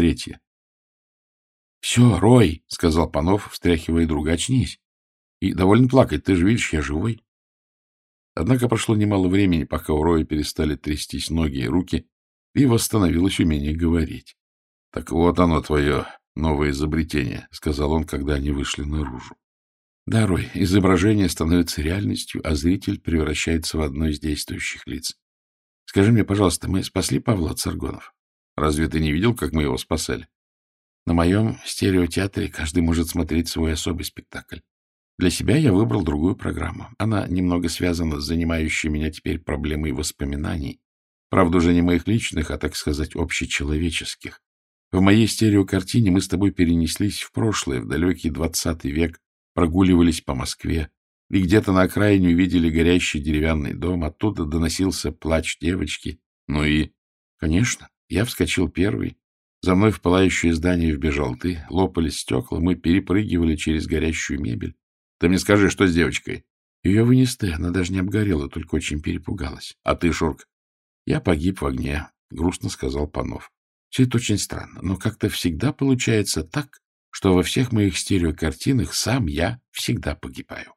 Третье. — Все, Рой, — сказал Панов, встряхивая друга, — очнись. И довольно плакать, ты же видишь, я живой. Однако прошло немало времени, пока у Роя перестали трястись ноги и руки, и восстановилось умение говорить. — Так вот оно, твое новое изобретение, — сказал он, когда они вышли наружу. — Да, Рой, изображение становится реальностью, а зритель превращается в одно из действующих лиц. Скажи мне, пожалуйста, мы спасли Павла от Саргонов? Разве ты не видел, как мы его спасали? На моем стереотеатре каждый может смотреть свой особый спектакль. Для себя я выбрал другую программу. Она немного связана с занимающей меня теперь проблемой воспоминаний. Правда, уже не моих личных, а, так сказать, общечеловеческих. В моей стереокартине мы с тобой перенеслись в прошлое, в далекий двадцатый век, прогуливались по Москве, и где-то на окраине увидели горящий деревянный дом, оттуда доносился плач девочки. Ну и, конечно, я вскочил первый. За мной в пылающее здание вбежал ты, лопались стекла, мы перепрыгивали через горящую мебель. Ты мне скажи, что с девочкой? Ее вынес ты, она даже не обгорела, только очень перепугалась. А ты, Шурк? Я погиб в огне, — грустно сказал Панов. Все это очень странно, но как-то всегда получается так, что во всех моих стереокартинах сам я всегда погибаю.